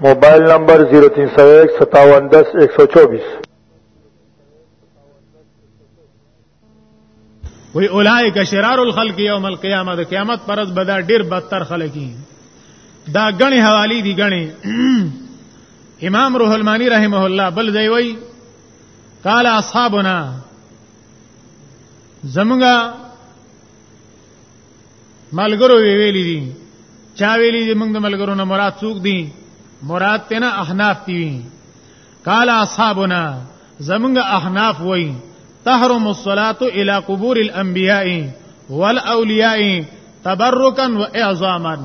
موبایل نمبر 03015710124 وی اولائک شرار الخلق یوم القیامه د قیامت پرز بدا ډیر بدتر خلقی دا غنی حوالی دی غنی امام روح المانی رحمه الله بل دی وی قال اصحابنا زمونږه ملګرو ویلي دي چا ویلي دي موږ د ملګرو نه مراد څوک دي مراد تینا احناف دي قال اصحابنا زمونږ احناف وای تحرم الصلاه الى قبور الانبیاء والاولیاء تبرکا واعظاما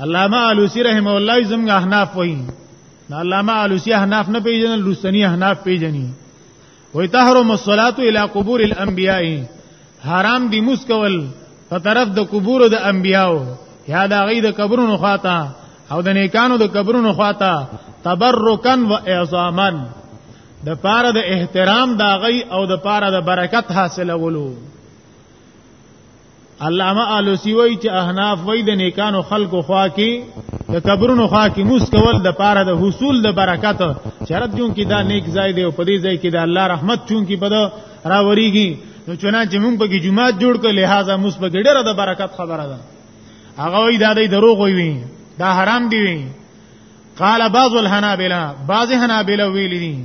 علامه علوسی رحم الله زمونږ احناف وای علامه علوسی احناف نه پیژنل لوسنی احناف پیژني وای تحرم الصلاه الی قبور الانبیاء حرام دی مسکول په طرف د قبور د انبیاو یا د غي د قبرونو خواته او د نیکانو د قبرونو خواته تبرکا و اعظاما د پاره د احترام دا غي او د پاره د برکت حاصلولو علامه آلوسی وای چې احناف وای د نیکانو خلکو خوا کې د قبرونو خوا کې موس کول د پاره د حصول د برکت شرط جون کې دا نیک ځای دی او په دې ځای کې د الله رحمت چون کې پد راوريږي نو چنانچې موږ په کې جمعات جوړ کړ لہذا موس په کې ډېره د برکت خبره ده هغه وای دا د دروغ وي دا حرام دی وي قال بعض الحنابلة بعض حنابلة ویلی دي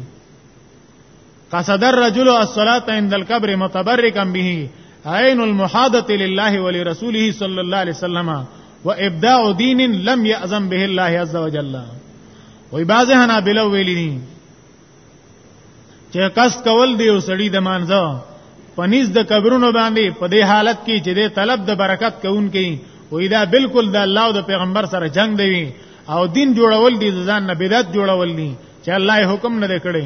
قصد الرجل الصلاه عند القبر متبركا به عين المحاده لله ولرسوله صلى الله عليه وسلم وابداع دين لم يأذن به الله عز وجل وای بعض حنابلو ویلی دي چې کس کول دی او سړی د مانځه پنیز د قبرونو باندې په دې حالت کې چې د طلب د برکت کوونکی وې دا بالکل د الله او د پیغمبر سره جنگ دی او دین جوړول دي ځان نه بدعت جوړول دي چې الله حکم نه کړی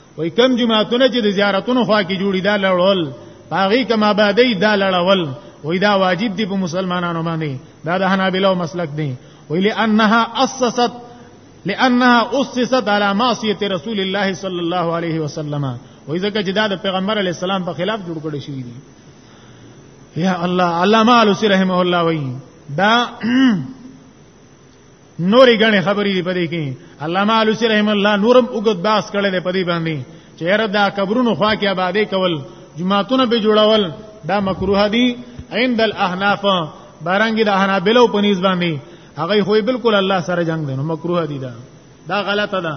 وای کم جماعتونه چې د زیارتونو خوا کې جوړی دا لړول باغی کما بادی دا لړول وای دا واجب دی په مسلمانانو باندې دا د حنابلو مسلک دی وای لانها اسست لانها اسست على معصيه رسول الله صلى الله عليه وسلم وای ځکه چې دا د پیغمبر علی السلام په خلاف جوړ کړی شوی دی یا الله علامه علوسی رحمه الله وای دا نورې غنې خبرې دی پدې کې علامه علوسی رحم الله نورم وګد باس کړل دی پدې باندې چې هر دا قبرونو خوا کې آبادې کول جمعهتون به جوړول دا مکروه دي عند الاحناف بارنګ د احنابلو په نسبت باندې هغه خو بالکل الله سره جنگ دي نو مکروه دي دا دا غلطه ده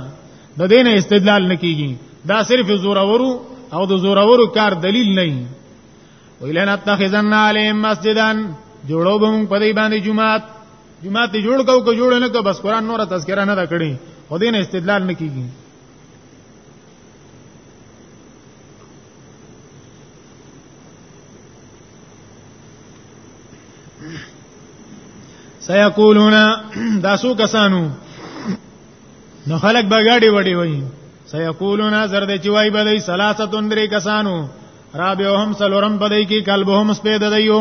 د دین استدلال نکېږي دا صرف زورورو او د زورورو کار دلیل نه وي ویلن اتخذن علی مسجدن جوړو به موږ په دې باندې جمعات جمعه ته جوړ کو کو جوړ نه کو بس قران نور تذکرہ نه دا کړی خو دین استدلال نه کیږي سيقولون دا سو کسانو نو خلق بغاړي وړي وای سيقولون زرد چې وای بدای سلاستون درې کسانو رابهم سلورم بدای کې قلبهم سپید دایو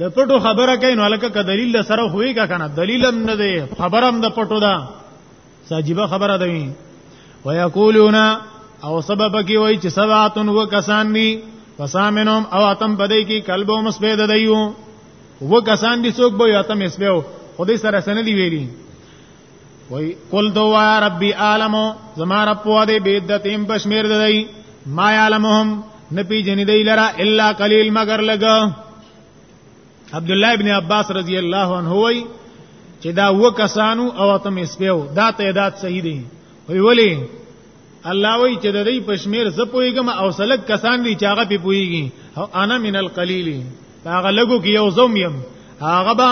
د پټو خبره کوي نو لکه ک دلیل سره خوې کا کنه دلیل هم نه دی خبره هم د پټو ده ساجيبه خبره ده وي ويقولون او سبب کی وای چې سبعتن و کسان دي فسامنهم او اتم بدای کی قلبو مسبه ده دیو و کسان دي څوک به اتم اسبه خو دې سره سن دی ویلي وای قل دوا ربي عالم زما رب په دې بدتیم بشمیر دی ما علمهم نپی جن دی لرا الا قلیل مگر لګا عبد الله ابن عباس رضی الله عنه وای چې دا و کسانو او تم اسپیو دا تعداد صحیح دی وی ولی الله وی چې د دې پښمیر ز پویګم او سلک کسان دي چې هغه په پویږي او انا من القلیل هغه لګو کې یو زوم يم هغه با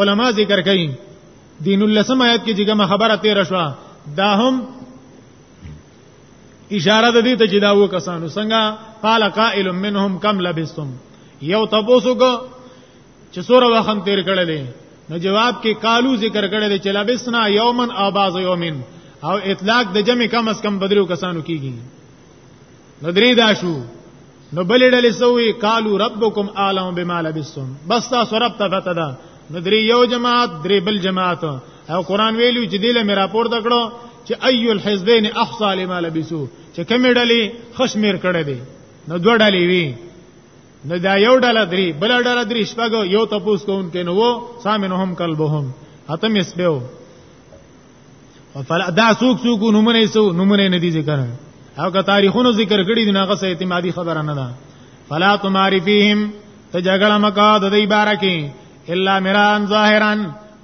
علما ذکر کوي دین اللسم آیت کې جګه خبره تیر شو دا هم اشاره ده دې ته چې دا و کسانو څنګه قال قائل منهم کم لبستم یو تاسو کو چې سوره وخم تیر کړل نو جواب کې قالو ذکر کړل چې لبسنا یومن او بعض یومن او اطلاق د جمع کم اس کم بدرو کسانو کیږي نو درې دا شو نو بل ډلې سوې قالو ربکم عالم بما لبستم بس تاسو رب ته پته ده نو درې یو جماعت درې بل جماعت او قران ویلو چې دله مې راپور دکړو چې ايو الحزبين احصى لما لبسو چې کومې ډلې خشمیر کړې دي نو دوه ډلې وي نو دا یو ډله درې بل ډله درې شپږ یو تپوس کوم کې نو سامنهم قلبهم اتم اسبو فلا دا سوق سوق نمونه سو نمونه ندی ذکر او که تاریخونو ذکر کړی دی ناغه سه اعتمادي خبره نه ده فلا تماری فیهم ته جګړه مکا د دې بارکه الا مران ظاهرا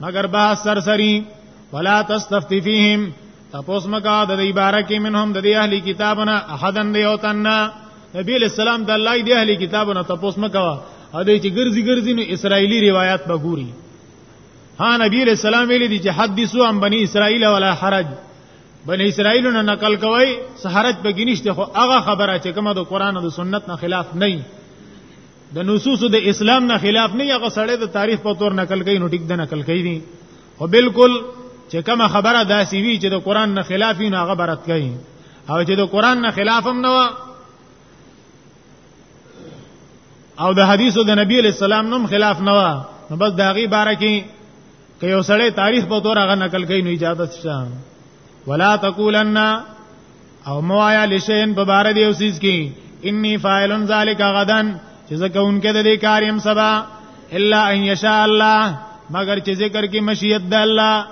مگر با سرسری ولا تستفتی فیهم تاسو مګه د دې باره کې منهم د دې اهلي کتابونه احدن دی او تننا نبی له سلام د الله دې اهلي کتابونه تاسو مګه او دې چې ګرځي ګرځي نو اسرایلی روایت به ګوري ها نبی له سلام ویلي دي چې حدیثو عن بني اسرائیل ولا حرج بني اسرائیل نه نقل کوي سحرت به گنيشته خو هغه خبره چې کومه د قران او د سنت نه خلاف نه د نصوص د اسلام نه خلاف نه هغه سړی د تاریخ په تور نقل کوي نو ټیک د نقل کوي خو بالکل چې کومه خبره داسي وی چې د قران نه خلافي نه هغه برت کوي او چې د قران نه خلافم نه او د حدیثو د نبی علی السلام نوم خلاف نه و نو بس دا غي باره کې که یو سړی تاریخ په تور هغه نقل کوي نو اجازه شته ولا تقولن او موایا لشین په بار دی اوسیس کی انی فاعلن ذالک غدن چې زکه انکه د دې کار يم سبا الا ان یشاء الله مگر چې ذکر کې مشیت د الله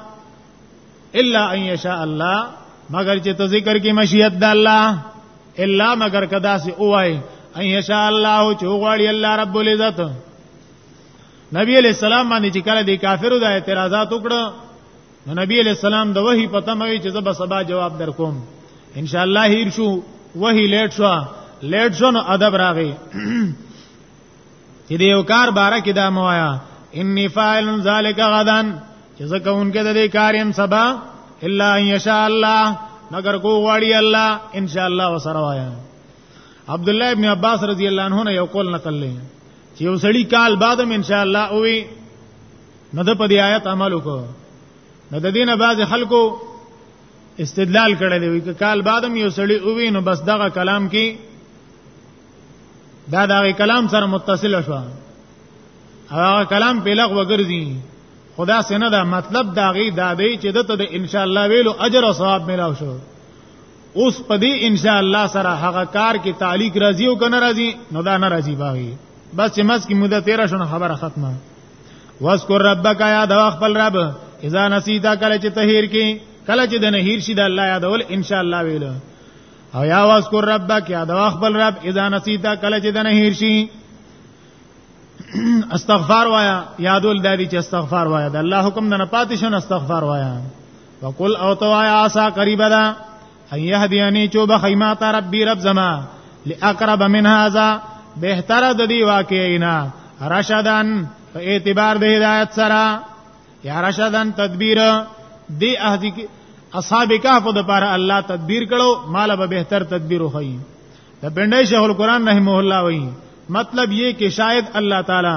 الا ان یشاء الله مگر چې ته ذکر کې مشیت د الله الا مگر کدا سي اوای ان یشاء الله چې غواړي الله رب العزت نبی علیہ السلام باندې چې کله د کافرو د اعتراضات وکړه نو نبی علیہ السلام د وحی پته مې چې زب سبا جواب در کوم ان شاء الله هیر شو وحی لیټ شو لیټ شو نو ادب راغی چې د یو کار باره کې دا موایا انی فاعل ذلک غدا چې زه کوونکې د دې کار يم سبا الا ان شاء الله مگر کو غواړي الله ان شاء الله وسره وایا عبد الله ابن عباس رضی الله عنه یو قول نقل لې چې یو سړی کال بعدم ان شاء الله او نو د په دې آیت عمل وکړو نو د دینه بعض خلکو استدلال کړی دی چې کال بعدم یو سړی اووی نو بس دغه کلام کې دا دغه کلام سره متصل شو هغه کلام په لغ وګرځي خدا سينه دا مطلب دا غي دا دی چې دته د ان شاء الله ویلو اجر او ثواب ملاو شو اوس پدی ان شاء الله سره هغه کار کې تعلق راضی او کنه راضی نو دا نه راضی باغی بس چې مس کی مدته 13 شنه خبره ختمه واذکر ربک یا د خپل رب اذا نسیتا کله چې تهیر کی کله چې د نهیر شي د الله یادول ان شاء الله ویل او یا واذکر ربک یا د خپل رب اذا نسیتا کله چې د نهیر شي استغفار وایا یادول د دې چې استغفار وایا د الله حکم نه پاتې شون استغفار وایا وقل او تو یا عسى قریبا ان يهديني چوب خيمات ربي رب زما لاقرب من هذا بهتر د دې واقعینا رشدن په اعتبار د هدایت سره یا رشدن تدبیر دی اهدی اصحاب کهف د پاره الله تدبیر کړو مال به بهتر تدبیر وخی د بندای شیخ القران رحمه الله وی مطلب یہ کہ شاید اللہ تعالی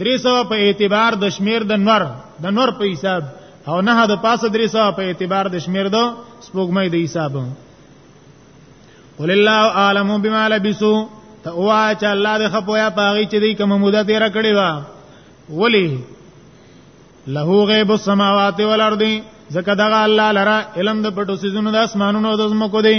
درې سوه په اعتبار د شمیر د نور د نور په حساب او نه د پاسه درې سوه په اعتبار د شمیر د سپوږمۍ د حساب ولله عالم بما لبسو ته وا چې الله دې خپویا پاغي چې دې کوم موده تیر کړی و ولی له غیب السماوات والارض زکه دغه الله لرا علم د پټو سيزونو د اسمانونو د زمکو دی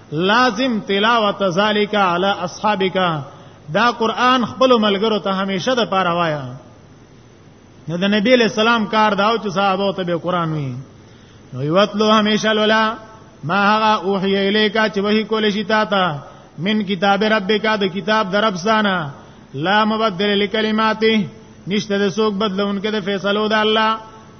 لازم تلاوت ذالک علی اصحابک دا قران خپل ملګرو ته همیشه د پاره وایا نو د نبی له سلام کار داو چې صحابه ته به قران وی نو یوتلو همیشه لولا ما هغه اوحی الیکا چې وਹੀ کول شي تا ته من کتاب ربک د کتاب درب سانا لا مبدل لکلماته نشته د سوق بدلون کې د فیصلو د الله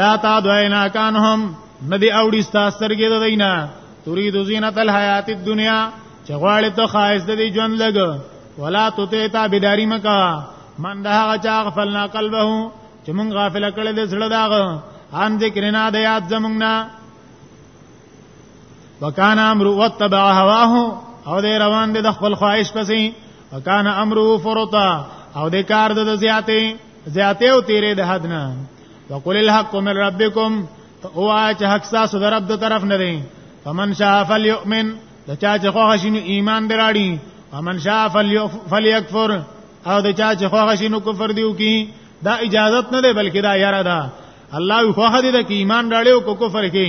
لا تا دوینا کانهم ندی اوړي ستا سترګې د دینا تريد زینت الحیات الدنیا چې غواړي ته خایس د دې ژوند لګ ولا تطیع تا بداری مکا من ده هغه چا غفلنا قلبه چې مونږ غافل کړل د زړه داغه ان ذکرنا د یاد زمونږ نه وکانا امر وتبع هواه او دې روان دي د خپل خواهش پسې وکانا امر فرطا او دې کار د زیاتې زیاته او تیرې د حد نه وقل الحق من ربکم او چې حق تاسو در رب د طرف نه دی فمن شاء فليؤمن د چا چې خو غشینو ایمان دراړي ومن شاء فليكفر او د چا چې خو غشینو کفر دیو کی دا اجازت نه ده بلکې دا یاره ده الله خو هدي د ایمان راړي او کفر کې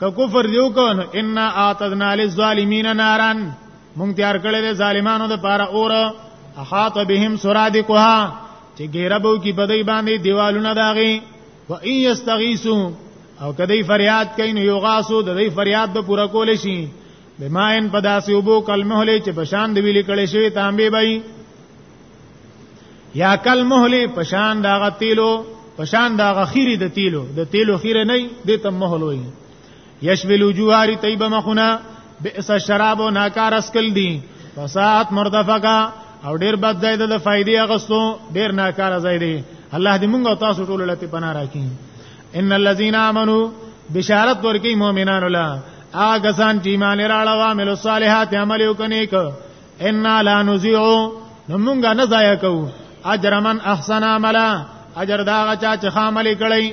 که کفر دیو کو ان اعتدنا للظالمین نارن مونږ تیار کړی د ظالمانو د پاره اور احاط بهم سرادقها چې ګیربو کې بدی باندې دیوالونه داغي و ان یستغیثو او کدی فریاد کین یو غاسو د دې فریاد به پورا کول شي بماین پداسې وبو کلمه لې چې بشان دی ویل کړي شوی تامبه بای یا کلمه لې پشان داغه تیلو پشان داغه خیری د تیلو د تیلو خیره نه دې تم مهلوي یشبل جواری طیب مخنا بئس الشراب و ناکار اسکل دی فساعت مردفقا او ډیر بد ځای د فائدې اغستو ډیر ناکار ځای دی الله دې موږ تاسو ټول لته پناه راکړي ان الذين امنوا بشارت ورکی مؤمنان الله هغه سان چې ایمان راړه او عمل صالحات عمل وکني ک ان لا نذيع نو موږ نه ضایع کوو اجر من احسن عملا اجر دا چا چې خامل کړی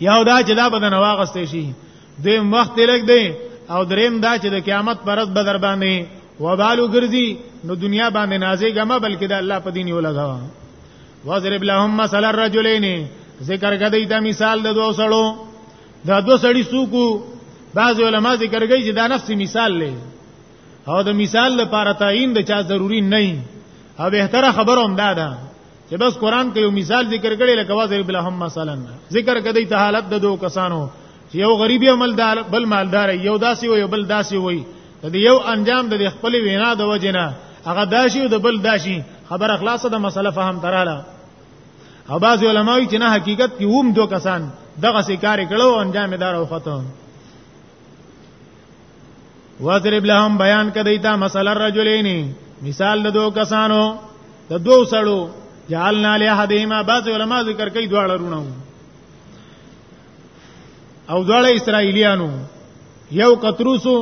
یو دا چې دا بدن واغستې شي دویم وخت لګ دی او دریم دا چې د قیامت پر ورځ بدر باندې وبالو ګرځي نو دنیا باندې نازې ګمه بلکې د الله په دین یو لګاوه وضرب لهم مثل الرجلين ذکر کدی دا مثال د دوه سړو دا دوه سړی سوکو بعض علما ذکر کوي چې دا نفس مثال لې او د مثال لپاره تعین د چا ضروری نه او بهتره خبره هم دا ده چې بس قران کې یو مثال ذکر کړي لکه وازر بلهم مثلا ذکر کړي ته حالت د دوه کسانو چې یو غریب عملدار بل مالدار یو داسي وي بل داسي وي د یو انجام د خپل وینا د وجنه هغه داشي او د بل داشي خبر اخلاصه د مسله فهم تراله او بعض علماوی چې نه حقیقت کې هم دوه کسان دغه سې کار کړو انجام دار او ختم وضرب لهم بیان کدی تا مثلا الرجلین مثال د دوه کسانو د دوه سړو جعلنا لهدیما بعض علما ذکر کوي دواړه رونه او دواړه اسرایلیانو یو قطروسو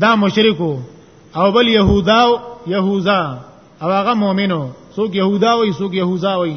دا مشرکو او بل یهوداو یهوزا او هغه مؤمنو څوک یهودا وي څوک یهوزا وي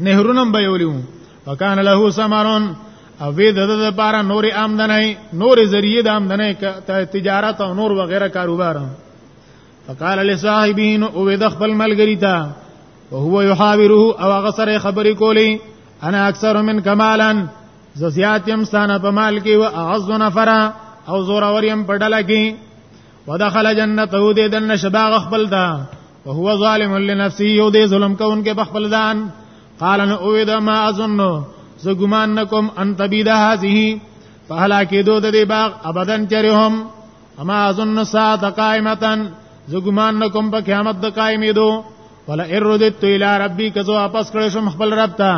نهرونم به یولیو وکان له ثمرون او وې د د لپاره نور آمدنۍ نور ذریعہ د آمدنۍ تجارت او نور وغیرہ کاروبار فقال لصاحبین او د خپل ملګری ته او هو یحاوره او هغه سره خبرې کولی انا اکثر من کمالا ز زیات يم ستانه په مال کې او اعز نفرا او زور اوریم په ډله کې ودخل جنته دې دنه شباغ خپل ته وهو ظالم لنفسه یو دې ظلم کوونکې په خپل ځان قال ان اوید ما اظن زه ګمان نکوم ان تبید هذه په هلاکې دوه د دې باغ ابدن چرهم اما اظن ساعت قائمتن زه ګمان نکوم په قیامت د قائمې دو ولا اردت الى ربي کزو واپس کړې شم خپل رب ته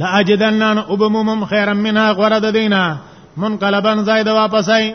لا اجدنن وبمم خيرا منها غرد دینا منقلبا زائد واپسای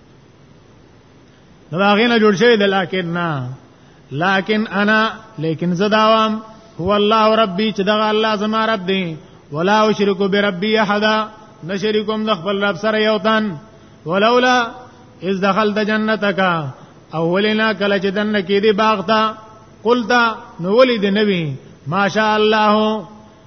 نو هغه نه جوړ شوی د لکن نه لکن انا لیکن زداوام هو الله ربي چې دغه الله زما رب دی ولا اشرک بربي احد نشریکم د خپل رب سره یو تن ولولا اذ دخلت جنتک اولینا کله چې دنه کې دی باغ تا قلتا نو ولید نبی ماشاء الله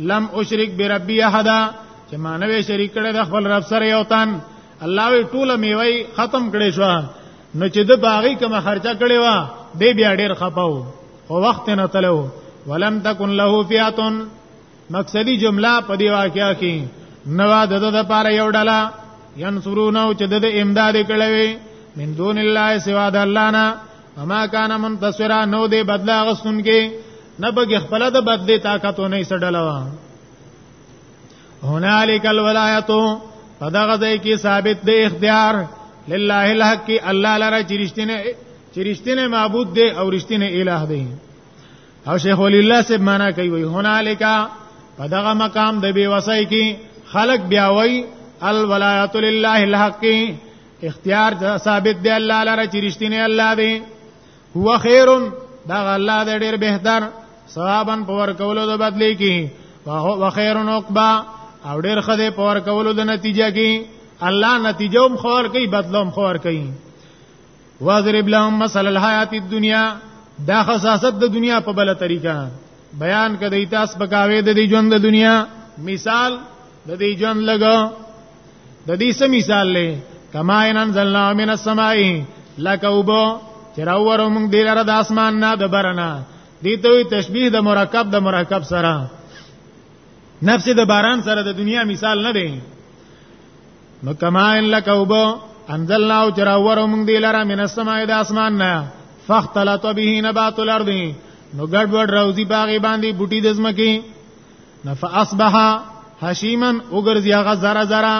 لم اشرک بربی احدا چې ما نه شریک کړی د خپل رب سره یو تن الله وی ټوله میوي ختم کړي شو نو چې د باغی کوم خرچه کړي وا به بیا ډیر خپاو او وخت نه تلو ولم تکن له فیاتن مقصدی جمله په دی واقعیا کې نوا د د پاره یو ډلا ینصرونه چې د امداد کړي من دون الله سوا د الله نه اما کان منتصرا نو دې بدلا غسن کې نه بګ خپل د بدلې طاقت نه سړلوا هنالک الولایتو پدغه ځای کې ثابت دی اختیار لله الحق کی الله لره چې رښتینه چې رښتینه معبود دی او رښتینه الہ دی او شیخ ولی الله سے معنا کوي وي هنالک پدغه مقام د بی وسای کې خلق بیا وای الولایت لله الحق اختیار ثابت دی الله لره چې رښتینی الله دی هو خیر دا الله دی ډیر بهتر ثوابن پور کولو د بدلی کی او خیر عقبا او ډیر خدای پور کولو د نتیجه کی الله نتیجه هم خور کوي بدلوم خور کوي واضرب لهم مثل الحیات الدنیا دا خصاصت د دنیا په بل طریقه بیان کړي تاسو بکاوي د دې ژوند د دنیا مثال د دې ژوند لګو د دې سم مثال لې کما ان انزلنا من السماء لك وبو چراور موږ دې لره د اسمان نه د برنا دې ته تشبیه د مرکب د مرکب سره نفس د باران سره د دنیا مثال نه دی نو کما ان لك وبو انزلنا او چراور موږ دې لره من السماء د اسمان نه فاختلط به نبات الارض نو ګډ وډ روزي باغې باندې بوټي د زمکه فاصبح هشیما وګرځي هغه زرا زرا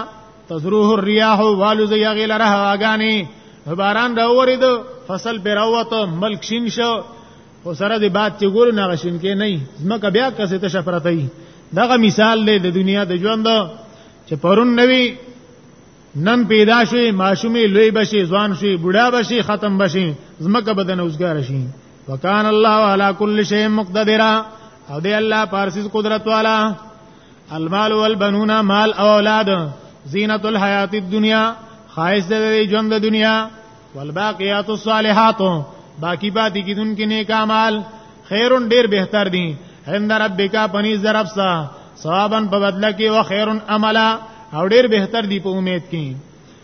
تزروه الرياح والو زي غیل راه اگانی باران دا ورید فصل پر اوت ملک شین شو خو سره دی باد چې ګور نه غشین کې نه زمکه بیا کسه ته شفرت ای دغه مثال دی د دنیا د ژوند چې پرون نوی نن پیدا شي ماشومې لوی بشي ځوان شي بوډا بشي ختم بشي زمکه بدن اوسګار شي وکان الله علی کل شیء مقتدرا او دی الله پارسیز قدرت والا المال والبنون مال او اولاد زینت الحیات الدنیا خایس د ژوند د دنیا والباقیات الصالحات باقی باتی کی دن کی نیک اعمال خیرون ډیر بهتر دي عند ربک پنیز درفسا ثوابن په بدله کې او خیرون عملا او ډیر بهتر دي په امید کې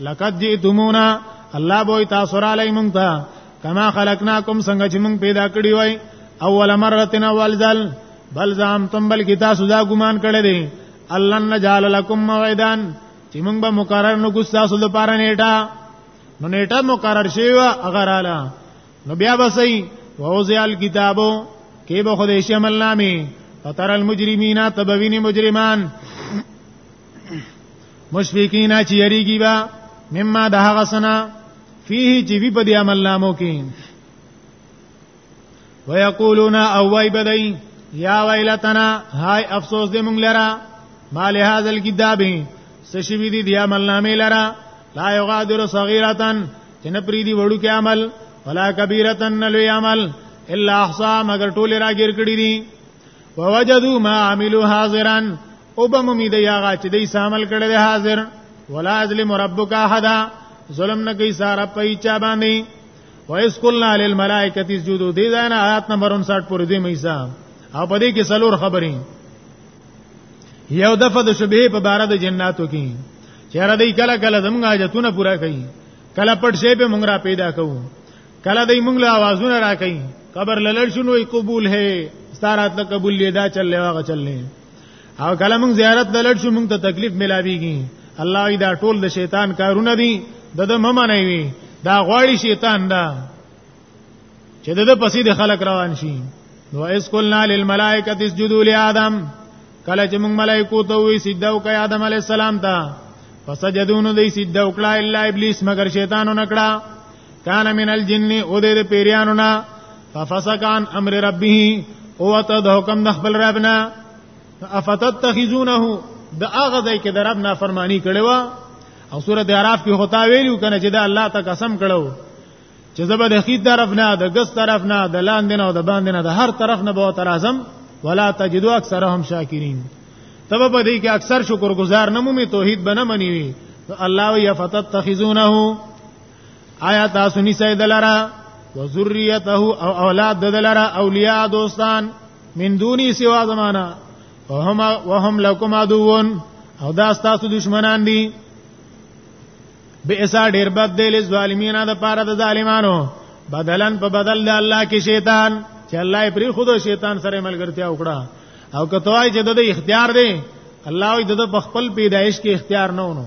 لقد جئتمونا الله بو تاسو را لای مونږ ته کما خلقناکم څنګه چې مونږ پیدا کړی وای اول مرتنا والذل بل زام تم بل کی تاسو دا ګمان کړی دی الله نجعل لكم موعدا چې مونږ به مقرر نو کو تاسو د پاره نیټه نو نیټه مقرر شی و اگر اعلی نو بیا بسئی ووزع الكتابو کې به خدای شمل نامي فتر المجرمین تبوین مجرمان مشفقین چې یریږي با مما د هغه سنا فيه چې وی په دې عمل نامو کې ويقولون او وای بدای یا ویلتنا هاي افسوس دې مونږ لرا ما له هاذ الكتاب سشبی دي دیا عمل نامې لرا لا یغادر صغیرتن چې نه پری دي وړو کې عمل ولا کبیرتن لوی عمل الا احصا مگر ټول راګیر کړی دي ووجدوا ما عملوا حاضرا او به ممی دی هغه چې دی سامل کړي دی حاضر ولا ازلم ربک احد ظلم نه کوي سارا پي چا باندې وایس کولنا للملائکه اسجدوا دی ځان آیات نمبر 59 پورې دی مېسا او په دې کې سلور خبرې یو دفعه د شبهه په بار د جناتو کې چیرې دی کله کله زمغه جتونه پورا کوي کله پټ شی به مونږ را پیدا کوو کله دې موږ له आवाजونه راکې قبر لړ شنو ای قبول ہے ستارات له قبول لیدا چل له واغه چل نه او کله موږ زیارت لړ شو موږ ته تکلیف ملاویږي الله دا ټول د شیطان کارونه دي د د مما نه وي دا غواړي شیطان دا چې د پسې د خلق روان شي نو اس قلنا للملائکه اسجدوا لآدم کله چې موږ ملائکو ته وی سجده وکړه آدم علی السلام ته فسجدون دی سجده وکړه الا ابلیس مگر شیطان نکړه کان من الجن او د پیریانو نه ففسق عن امر ربه او ته د حکم د خپل ربنا افتتخذونه د هغه ځای کې د رب نافرمانی کړو او سوره اعراف کې هوتا ویلو کنه چې دا الله ته قسم کړو چې زبر د خید طرف نه د ګس طرف نه د لاندې نه او د باندې نه د هر طرف نه به تر اعظم ولا تجدو اکثرهم شاکرین تب په دې کې اکثر شکر گزار نه مومي توحید بنه منی وي الله یا فتتخذونه آیا تاسو نسای دلرا و ذریته او اولاد دلرا اولیاء دوستان من دونی سوا زمانہ وهم وهم لكم عدوون او دا تاسو دشمنان دي بئسا ډیر بد دی له ظالمین د پاره د ظالمانو بدلن په بدل د الله کې شیطان چې الله پری خود شیطان سره ملګرتیا وکړه او کتوای چې د اختیار دی الله د خپل پیدایش کې اختیار نه ونو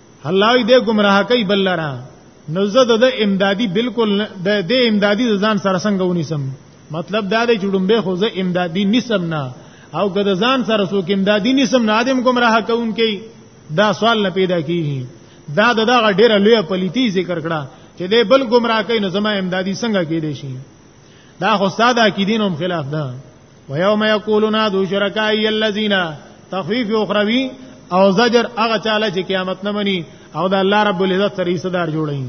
الله دې گمراه کوي بل لرا نو زه د امدادي بالکل د دې امدادي ځان سره څنګه ونیسم مطلب دا دی چې ډومبه خو زه امدادي نیسم نه او که د ځان سره څوک امدادي نیسم نه ادم گمراه کوونکی دا سوال نه پیدا کیږي دا د دغه ډیره لوی پلیتی ذکر کړه چې دې بل گمراه کوي نو زما امدادي څنګه کېدې شي دا خو ساده کې دینوم خلاف ده ويوم يقولون ادو شرکای الذين تخفيف اخروی او زجر هغه چاله چې قیامت نه مني او د الله رب العزت سره حصہ دار جوړي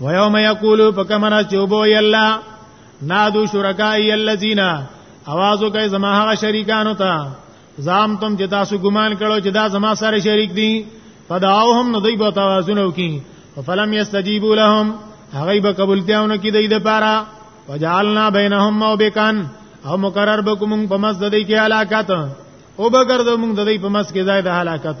ويوم يقول فكمنا چوبو يلا نادو شرکای الذين اوازو کوي زما هغه شریکانو ته زام تم چې تاسو ګمان کړو چې دا زما سره شریک دي فداوهم نو دوی به توازن وکي فلم یستجیبوا لهم هغه به قبولتیاونه کې دی د پاره وجعلنا بینهم موبکان او مقرر بکوم په مزد دی کې علاقات او بغرد موږ د دې په مس کې ځای د هلاکت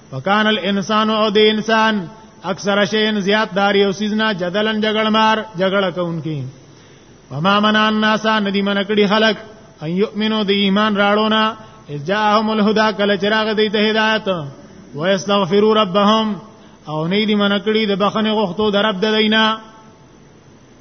وکان الانسان او د انسان اکثر شین زیات داری او سیزنا جدلن جګړمار جګړه کوونکی وما من الناس ندی من کړي خلق ان یؤمنو د ایمان راړونا اجاهم الهدى کله چراغ دی ته هدایت ويستغفروا ربهم او نه دی من کړي د بخنه غختو د رب د دینا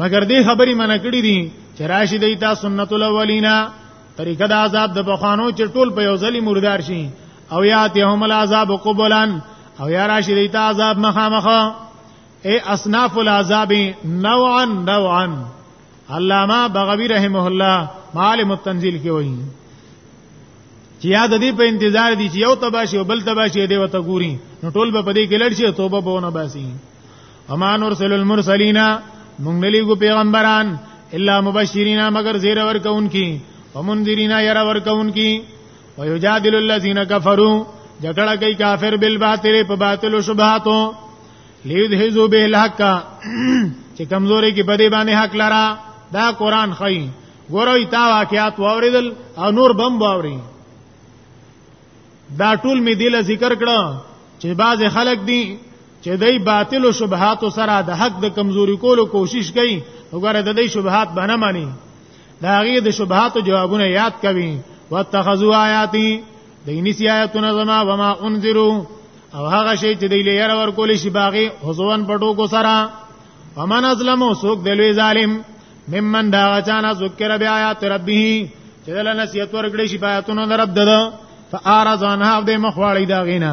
مګر دې خبرې منع کړې دي چې راشي د ایتا سنت الاولینا طریقه د عذاب د بخانو چې ټول په یو ځلی مردار شي او یاتهم العذاب قبلان او یا راشي د ایتا عذاب مخامخه اے اصناف العذاب نوعا نوعا علامہ بغوی رحمه الله معالم التنزیل کې وایي چې یاد دې په انتظار دي چې یو تباشي او بل تباشي دی وته ګوري نو ټول به په دې کې لړ شي توبه به ونه باسي اما نرسل المرسلین مونږ نلیګو پیغمبران الا مبشرین مگر زیر ورکونکي ومنذرین ير ورکونکي ويجادل الذين كفروا جګړه کوي کافر بالباطل په باطل او شبهاتو ليذهزوا به الحق چې کمزوري کې بده باندې حق لرا دا قران خي ګوروي تا واقعات واوریدل او نور بم باوري دا ټول می دله ذکر کړه چې بعض خلک دي چې دای باطل او شبهات سره د حق د کمزوري کولو کوشش کوي وګوره د دې شبهات باندې مانی دا غي د شبهات جوابونه یاد کوي واتخذوا آیاتی د انسی آیاتونه زما وما انذروا او هغه شی چې دی لیر ور کول شي باغی حزوان پټو کو سره ومن ازلم سوک دلوی ظالم ممن دا غچانا ذکر بی آیات ربی چې دل نصیحت ورکړي شي آیاتونه رب دده فارزانها د مخواړی دا غینا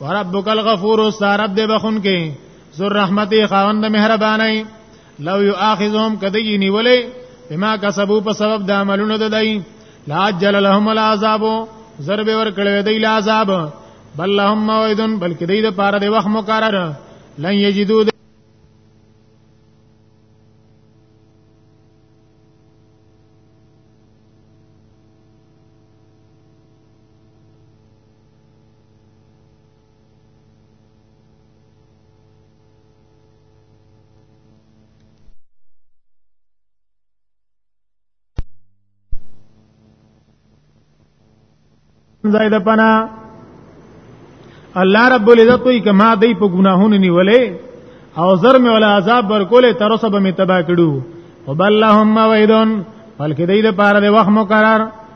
وربک الغفور استرب دې بخون کې زور رحمت خاوند مهرباني لو یؤاخذهم کدی نیولې بما کسبو په سبب د عملونو د دای لا جل لهم العذاب ضرب ور کړو دی لا عذاب بل لهم موعدن بلکې دی د پاره د وخت مقرر لن یجدو ځای د پنا الله رب العزت وی کما دای په ګناهونو نیولې او زر می ولا عذاب ورکولې تر اوسه به می تبا کړو وبلهم ویدون بلکې دای د پاره د وخت مقرر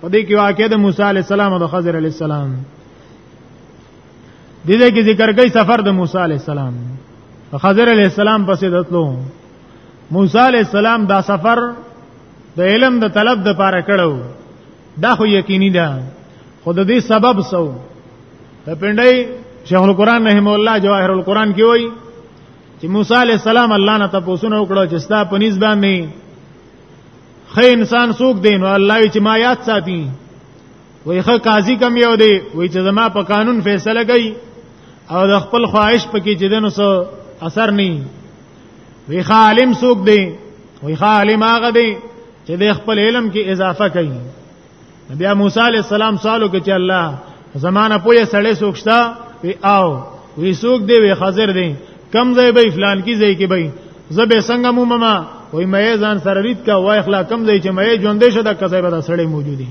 په دې کې واقع د موسی علی السلام او د خضر علی السلام د دې کې ذکر کوي سفر د موسی علی السلام خضر علی السلام پسې دتلو موسی علی السلام دا سفر د علم د طلب د پاره کړو دا خو یقیني ده خود دې سبب سو د پندای شیخ القران رحم الله جواهر القران کې وایي چې موسی علی السلام الله نه تاسو نو کړو چې ستا پنيز باندې خې انسان څوک دی نو الله وی چې ما یاد ساتي وای خه قاضي کم یو دی وای چې زما په قانون فیصله کوي او د خپل خواهش پکې چې دنو سو اثر نه وی خه عالم څوک دی وای خه عالم هغه دی چې د خپل علم کې اضافه کوي بیا موسی علی السلام سوالو کې چې الله زمانہ پوهه سړې سوکشتا وی آو وی سوک دی وی حاضر دی کم ځای به فلان کی ځای کې به زبې څنګه مو مما وای مې ځان سره ریت کا وای خلا کم ځای چې مې ژوندې شه د کسې به سړې موجودي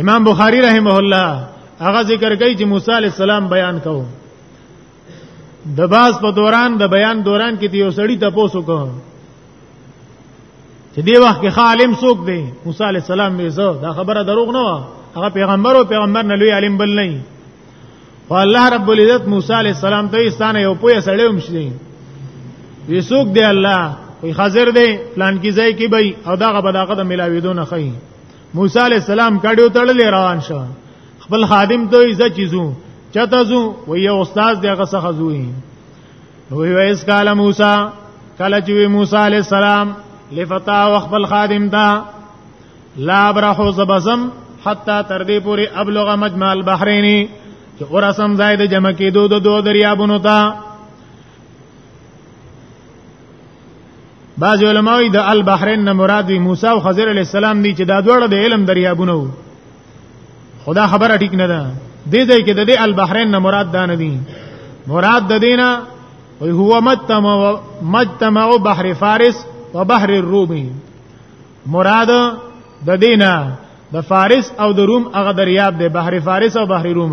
امام بخاری رحمه الله هغه ذکر کوي چې موسی علی السلام بیان کوو د باز په دوران د بیان دوران کې یو سړی تاسو کو چې دی وخت کې عالم څوک دی موسی علی السلام یې زه دا خبره دروغ نه و هغه پیغمبر او پیغمبر نه لوی عالم بل نه و الله رب العزت موسی علی السلام ته ایستانه یو پوهه سړی هم شي وی څوک دی الله وی خضر دی پلان کې ځای کې بی او دا غبداغه د ملاویدو نه خي موسی علی السلام کډیو تړلې روان شو خپل خادم ته یې ځچیزو چته زو و یو استاد دغه څخه زوی وی وی اس کال موسی کله چې موسی علی السلام لفتا او خپل خادم دا لا برحو زبزم حتا تر دې پوري ابلغ مجمع البحرین چې اورسم زائد جمع کېدو د دوه دریابونو ته بعض علماء د البحرین نه مراد وی موسی او خضر علی السلام دی چې دا دوړه د علم دریابونه وو خدا خبره ټیک نه ده دې ځای کې د دې البحرین نه مراد دا نه دی مراد د دینه وی هو مجتمع مجتمع بحر فارس و بحر الروم مراد د دینه د فارس او د روم هغه دریاب دی بحر فارس او بحر روم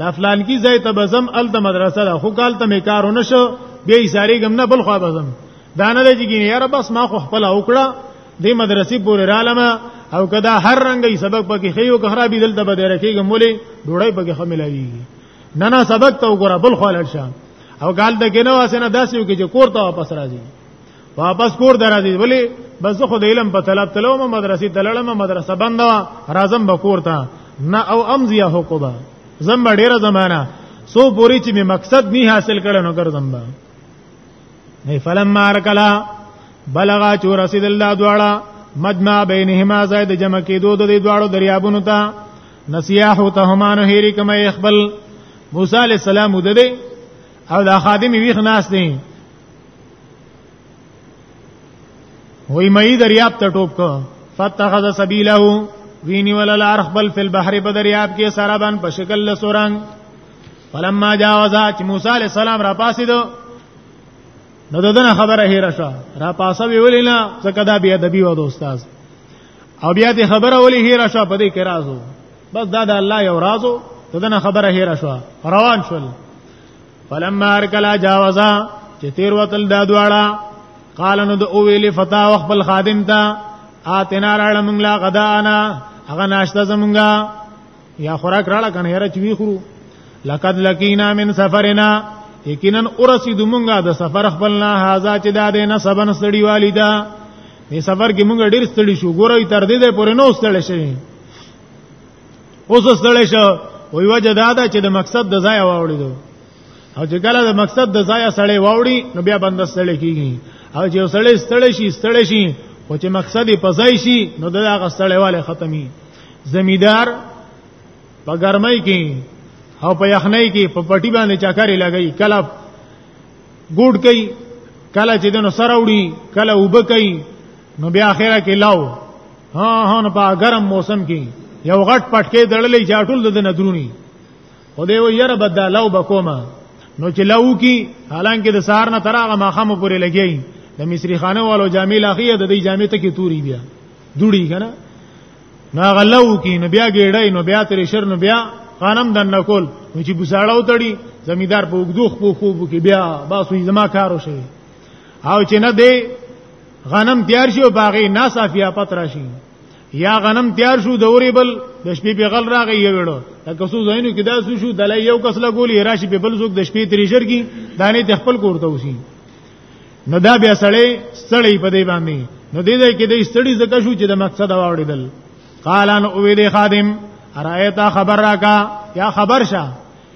دا فلان کی ځای ته بزم ال د مدرسه ده خو کال ته مې کارونه شو به یې ساری غم نه بل خو بزم دا نه دی چې یاره بس ما خو خپل وکړه د مدرسې پورې رالم او کدا هر رنګي سبق پکې خيو که خرابې دلته به درکېږم مولې ډوړې پکې خملایي نه نه سبق ته وګوره بل خو لړ شه او ګال د کینو اسنه داسې وکړي چې کور ته واپس راځي واپس کور درځي ولی بس زه خو د علم په طلب تلوم مدرسې تللم مدرسه بنده راځم بکور ته نه او امزیا حقوبا زم ډیره زمانہ سو پوری چې می مقصد نه حاصل کړه نو ګرځم با نه فلم مار کلا بلغا چو رسید الله دواړه مجمع بینهما زائد جمع کې دوه د دواړو دریابونو ته نسیاح او تهمان هری کما یخبل موسی علی السلام ودده او دا خادم ویخ ناس دی وای مې دریاب ته ټوپ کو فتخذ سبیله ویني ولل ارخبل فی البحر بدریاب کې سرابن په شکل لسورنګ فلما جاوزا چې موسی علی السلام را پاسید نو دغه خبره هیر شو را پاسه ویول نه څکه دا بیا د بیو د استاد او بیا دې خبره ولې هیر شو په دې کې رازو بس دا د الله یو رازو دغه خبره هیر شو روان شول فلما ارکلا جاوزا چې تیر وتل دا دواړه قال نو د او ویلی فتا او خپل خادم ته اتنا راړه مونږ لا غدانا هغه ناشته زمونږه یا خوراک راړه کنه یاره چې وی خورو لقد لقینا من سفرنا یقینا ورسید مونږه د سفر خپلنا هاذا چې دا د نسبن سړی والیدا په سفر کې مونږ ډیر ستړي شو ګورې تر دې پورې نو ستړي شي اوس ستړی شو وی وجه دا ده چې د مقصد د ځای واوړي دو او چې کله د مقصد د ځای سړی واوړي نو بیا بند ستړی کیږي او چې سړی ستړی شي ستړی شي او چې مقصد یې پځای شي نو دا هغه ستړی والے ختمي زمیدار په ګرمۍ کې او په یخنۍ کې په پټی باندې چاکرې لګي کله ګوډ کوي کله چې دنو سره وړي کله وب کوي نو بیا اخره کې لاو ها ها نو په ګرم موسم کې یو غټ پټکې دړلې جاټول د ندرونی خو دی و یره بد لاو بکوما نو چې لاو کی حالانکه د سهار نه تراغه ماخمه پورې لګی د مصری خانه والو جامې لاخیه د دې جامې ته کې توري بیا دوړي کنه نو غلو کی نو بیا ګړای نو بیا تر شر نو بیا غنم دن نکول نو چې بوساړو تړي زمیدار په وګدوخ په خوب کې بیا باسو زما کارو شي او چې نه دی غنم تیار شو باغې ناصافیا پتر شي یا غنم تیار شو د اوري بل د شپې په غل راغی یو وړو لکه سو زینو کې دا سو شو د لای یو کس لګولې راشي په بل زوګ د شپې تریشر کی دانه ته خپل کوړته وسی نو دا بیا سړی سړی په دی باندې نو دې دې کې دې سړی زکه شو چې د مقصد واوړیدل قالان او ویلې خادم ارایتا خبر راکا یا خبر شه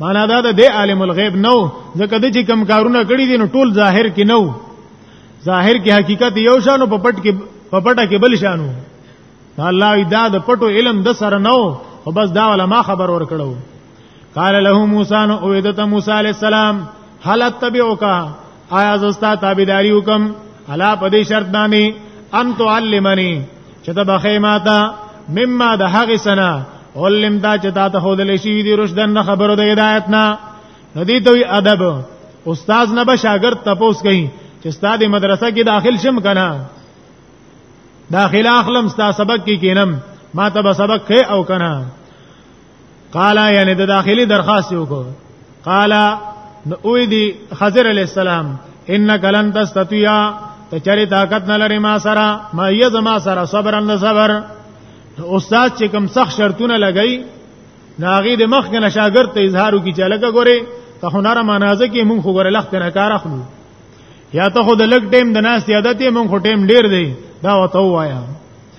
معنا دا ده د عالم الغیب نو ځکه د چې کم کارونه کړی دي نو ټول ظاهر کې نو ظاهر کې حقیقت یو شانو په پټ کې په پټه کې بل شانو الله دا د پټو علم د سره نو او بس دا ولا ما خبر ور کړو قال له موسی نو اویدته موسی علی السلام هل تبعک آیا زستا تابعداري وکم الا په دې شرط باندې ان تعلمني چې ته بخې ماتا مما د هغه سنا علم دا چې تا ته هودلې شي دي رشدن خبرو د هدایت نه نو دې ته ادب استاد نه به شاګرد تپوس کوي چې استاد مدرسه کې داخل شم کنه داخله اخلم ستا سبق کې کینم ما ته به سبق خې او کنه قال یعنی د داخلي درخواست وکړو قال نو وې دي خضر علی السلام انک لن تستطيع ته چری طاقت نه لري ما سره ما یې زما سره صبر ان صبر استاد چې کوم سخت شرطونه لګی ناغي د مخ کنه شاګرد ته اظهارو کی چلګه ګوره ته هنر منازه کې مونږ خو ګوره لخت نه کار اخلو یا ته خو د لګ ټیم د ناس یادته مونږ خو ټیم ډیر دی دا وته وایا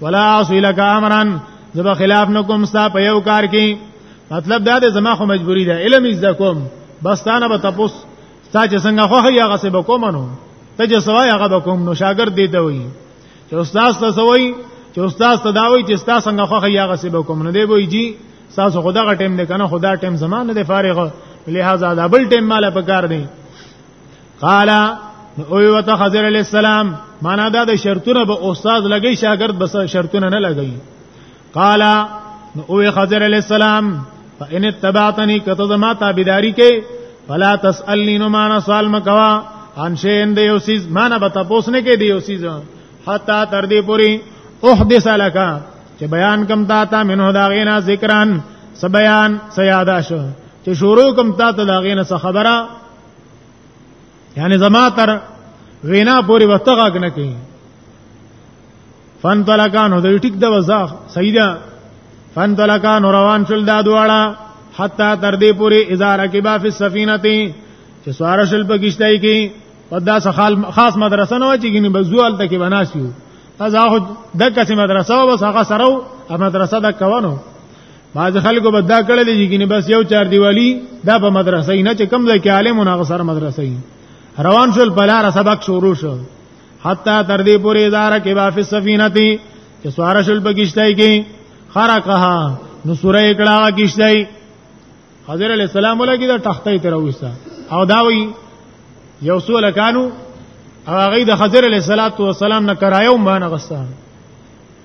ولا عصی لک امرا زبا خلاف نکوم ستا په یو کار کې مطلب دا دی زما خو مجبوری ده علم از کوم بس تانه به تاسو ستا چې څنګه خو هي هغه څه به کوم نو ته چې سوای هغه به کوم نو شاګرد دی ته وي چې استاد ته سوای چې استاد ته دا وي چې ستا څنګه خو هي هغه څه به کوم نو دی وي جی تاسو خدا غټیم نه کنه خدا ټیم زمانه دی فارغ لہذا دا بل ټیم مال پکار دی قال او یو ته خضر علی السلام معنا دا د شرطونه به استاد لګی شاګرد بس شرطونه نه لګی قال او خضر علی السلام فان اتبعتنی کته زما تابعداری کې فلا تسالنی نو معنا سوال مکوا ان شین د یو سیز معنا به تاسو نه کې دی یو سیز حتا تر دې پوری احدث لك چې بیان کم تا تا منه دا غینا ذکران سبیان سیادا شو چې شروع کم تا ته دا غینا خبره یعنی زما تر وینا پوری وتغه نه کوي فن طلقان هدی ټیک د وزا سیدا فن طلقان روان شل دا دواړه حتا تر دې پوری اذا رکبا فی السفینه چې سوار شل په کیشتای کې پدا سخال خاص مدرسه نه و چې ګنې بزوال ته کې بناسیو تازه د کسې مدرسه و بس هغه سره او مدرسه د کوونو بعض خلکو به دا کړل دي چې بس یو چار دیوالی دا په مدرسې نه چې کم ځای کې عالم نه غسر مدرسې روان شول بلاره سبق شروع شو حتا تر دې پورې اداره کې وافي سفینه تی چې سوار شول بګشتای کې خرقها نو سورې کړه کیشتای حضرت علی السلام ولګي دا تختې تر وستا او دا وی یو سول کانو هغه د حضرت علی السلام نه کرایو مان غسان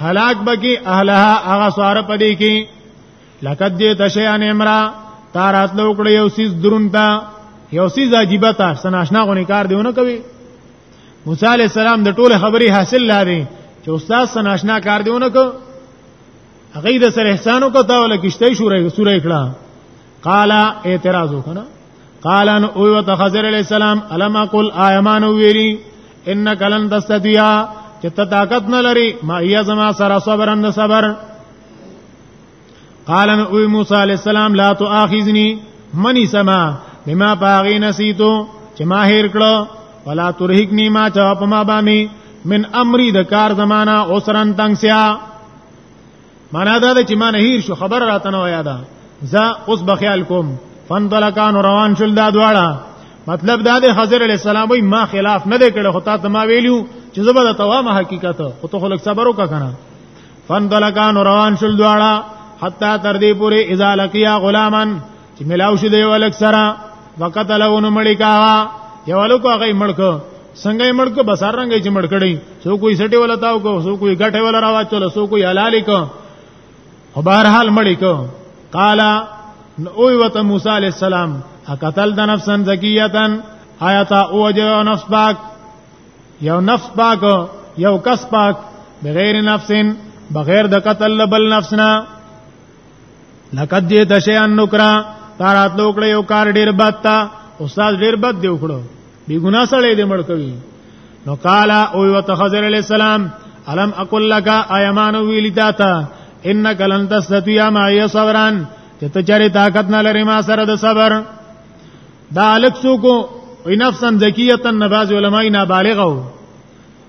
هلاک بکی اهلها هغه سوار پدې کې لقد دې تشیان امرا تار اتلو کړې یو سیس درونتا یو سیس عجیبه تا سناشنا غونې کار دیونه کوي موسی علی السلام د ټوله خبري حاصل لاري چې استاد سناشنا کار دیونه کو هغه د سر احسانو کو تا ول کشته شورې سورې کړه قال اعتراض وکړه قال ان او وتخذر علی السلام الم اقل ايمان ویری انک لن تستطيع چې ته طاقت نه لري ما هي زما سره صبر ان صبر قال ان او موسی علی السلام لا تؤاخذني منی سما بما باغی نسیتو چې ما هیر کړو ولا ترهقني ما چا په ما باندې من امری د کار زمانہ اوسرن تنگسیا معنا دا ده چې ما نه هیر شو خبر راته نه ویا ده زه اوس بخیال کوم فنطلقان روان شول دا دواړه مطلب دا دی حضرت علی السلام وی ما خلاف نه دی کړو خو تا ته ما ویلو چې زه به توامه حقیقت خو ته خلک صبر وکا کنه فنطلقان روان شول دواړه حتا تر دې پورې اذا لقیا غلامن چې ملاو شو دی ولک سره وقت له نو مړی کا یو لوک هغه مړک څنګه یې مړک بسار رنګ یې مړ کړی سو کوئی سټي ولا تاو کو سو کوئی غټه ولا راوا چلو سو کوئی حلال کو او بهر حال مړی کو قال اوی وت موسی علی السلام قتل د نفسن زکیتن آیات او جو نفس پاک یو نفس پاک یو کس پاک بغیر نفسن بغیر د قتل بل نفسنا لقد جئت شيئا نكرا تارات لوکړې یو کار ډیر بد تا استاد ډیر بد دی وکړو بی ګنا سره دې مړ کوي نو قال او وتخذر علی السلام الم اقول لك ايمان ویل داتا انك لن تستطيع معي صبرا چې ته چاري طاقت نه لري ما سره د صبر دا الک سو کو نفسا زکیه نباز علماء نابالغ وو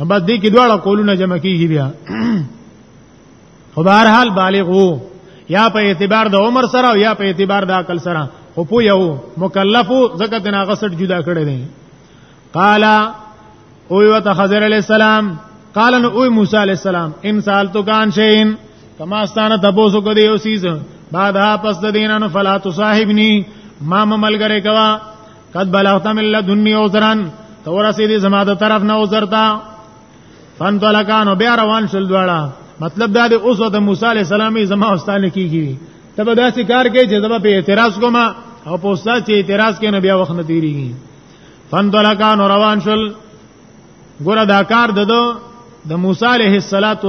هم بس دې کې دواړه قولونه جمع کیږي بیا خو به هر حال بالغ وو یا په اعتبار د عمر سره او یا په اعتبار د عقل سره خو پو یو مکلفو زکه تنا غسټ جدا کړی دی قال او یو ته خضر علی السلام قال نو او موسی علی السلام ان سالتو کان شین کما ستانه تبوسو کو دی او سیز بعد پس د دینانو فلا تصاحبنی ما ملګری کوا قد بلغت من لدنی عذرا تور سید زما د طرف نه عذر تا فن طلقان بیا روان شل دواړه مطلب دا دی اوس د موسی علی السلام زما واستانه کیږي ته به داسې کار کوي چې زما په اعتراض کوم او په استاد چې اعتراض کوي بیا وخت نه تیریږي فن طلقان روان شل ګوره دا کار ددو د موسی علیه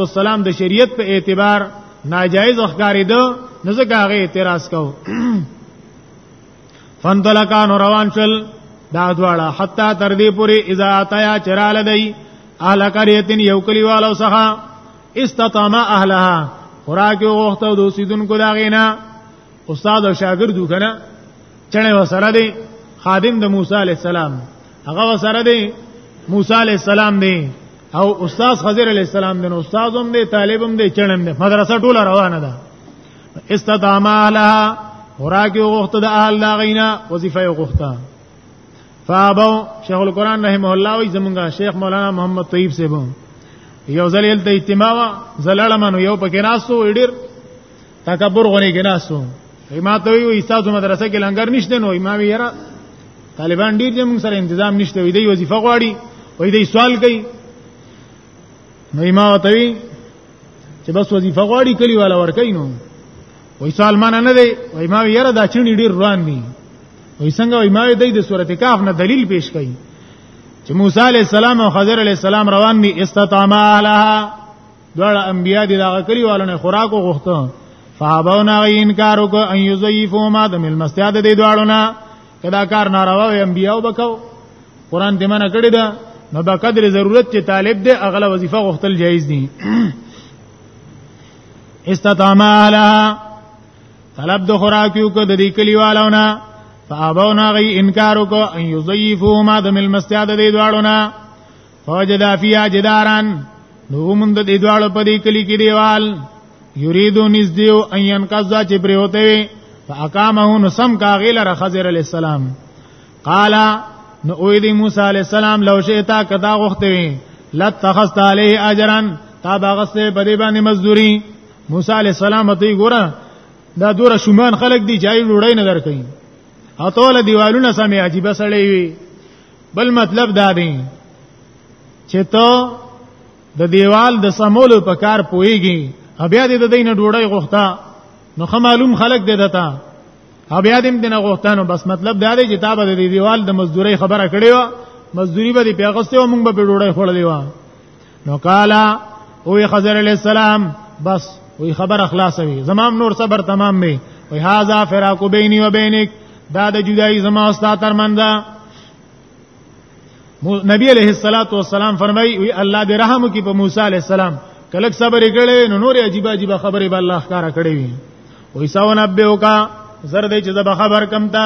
السلام د شریعت په اعتبار ناجایز ښکارېده نو ځکه هغه اعتراض کوو فندلکان روان شل دا دواړه حتا تر دې پوري اذا اتیا چراله دی اهل قريتن یو کلیوالو څخه استطاما اهلها خوراک وغوښته د اوسیدونکو دا غینا استاد او شاګرد وکنه چنه وسره دی خادم د موسی علی السلام هغه وسره دی موسی علی السلام دی او استاد خضر علی السلام دی نو استاد هم دی طالب هم دی چنه هم دی مدرسه ټوله روانه ده استطعم اهلها خوراک یو غوښت د اهل دا غینا وظیفه یو غوښته فابو شیخ القران رحمه الله وی زمونږه شیخ مولانا محمد طیب صاحب یو ځل یل ته اجتماع وا زلړ منو یو پکې ناسو ډیر تکبر غونې کې ناسو ما ته وی استاد مدرسه کې لنګر نشته نو امام یې را طالبان ډیر زموږ سره تنظیم نشته وی دی وظیفه غواړي وی دی سوال کوي نو ما ته وی چې بس وظیفه غواړي کلی والا ورکې نو وای سوال مان نه دی وای ما یره دا چنډي ډیر روان دي وای څنګه وای ما دې د سورته کاف نه دلیل پیش کړي چې موسی علی السلام او خضر علی السلام روان دي استطاما لها دواړه انبیا دي دا کلی والو نه خوراک غوښته فابونا انکار وکړ ان یضیفو ما د ملمستیا د دې دواړو نه کدا کار ناروا وي انبیاو بکاو قران دې منه کړی دا نو به قدر ضرورت چې طالب دې اغله وظیفه غوښتل جایز دي استطعما لها طلب د خوراکیو کو د دې کلیوالونه فابونا غي انکار وکړ ان یضیفو ما د ملمستیا د دې دواړو نه فوجدا فیا جداران نو موند دې دواړو په دې کلی کې دیوال یریدو نزدیو ان ينقضا چې پریوته وي فاقامه نو سم کاغیل را خضر علی السلام قال نو اوې دې موسی علی السلام لو شئتا کدا غوخته وي لتخست علیه اجرا تا باغسته په دې باندې مزدوری موسی علی السلام ته ګوره دا دور شومان خلق دی جای ډوړی نه درکې اته ول دیوالونه سمې عجیب سړی وي بل مطلب دا دی چې ته د دیوال د سمولو په کار پويږي بیا دې د دین ډوړی غوښتا نو خه معلوم خلک دې دتا بیا دې دینه غوښتا نو بس مطلب دا دی چې تا به د دیوال د مزدوري خبره کړې و مزدوري به پیغسته او مونږ به ډوړی خړلې و نو قالا او خضر علیہ السلام بس وی خبر اخلاص وی زمام نور صبر تمام وی وی هاذا فراق بیني و بینک دا د جدای زما استا ترمنځ نبی علیہ الصلات والسلام فرمای وی الله دې رحم وکي په موسی علیہ السلام کله صبر کړي نو نور عجیب عجیب خبره به الله ښکارا کړي وی وی ساو نبه وکا زر دې چې زب خبر کم تا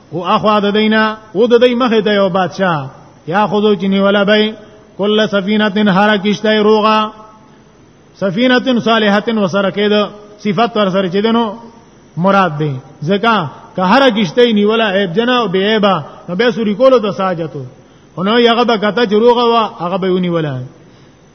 او اخوا د دینا او د دې مخه ته یو بادشاہ یا خودو چې نیولا بای کل سفینه هر کشته روغه سفینه صالحه وسره کېد صفات ور سره چې دنو مراد دی ځکه که هر کشته نیولا عیب جنا او بی عیبا نو به سوري کولو ته ساجتو نو یغه به کته چې روغه وا هغه به ونیولا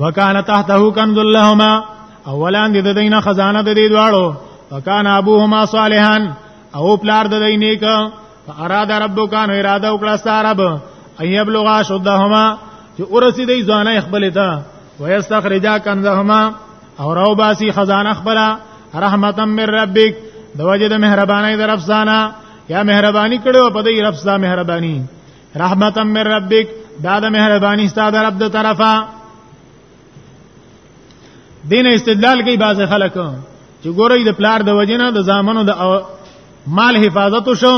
وکانه تحته کنز لهما اولا د دینه خزانه د دې دواړو وکانه ابوهما صالحا او پلار د دې نیک فاراد ربک ان اراده وکړه ستارب ايبلغا شدهما چې ورسې دې ځانه خپل ته ويستخرجا کنزهما او راو باسی خزانه خپل رحمتا من ربک د وجه د مهرباني د رب زانا یا مهرباني کړو په دې رب زا مهرباني رحمتا من ربک دا د مهرباني ستاسو رب د طرفه دین استدلال کوي بعض خلک چې ګورې د پلار د وجنه د زامنو د مال حفاظت شو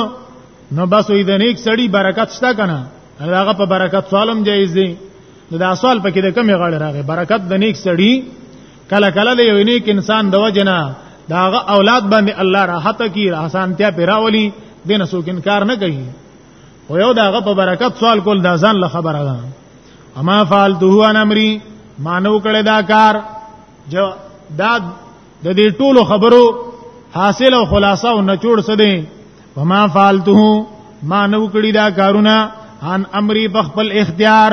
نو بس وې د نیک سړی برکت شته کنه هغه په برکت سوالم جایز دی نو دا سوال پکې د کمی غړ راغی برکت د نیک سړی کله کله د یو نیک انسان د وجنه داغه اولاد باندې الله راحت کی آسانتیا پیراولی دین سو انکار نه کوي خو یو داغه په برکت سوال کول دا ځان له خبره ده اما فعلته انا امري مانو کړه دا کار جو دا د دې ټولو خبرو حاصل او خلاصه او نچوړ څه دي وما فعلته مانو کړی دا کارونه ان امري بخپل اختیار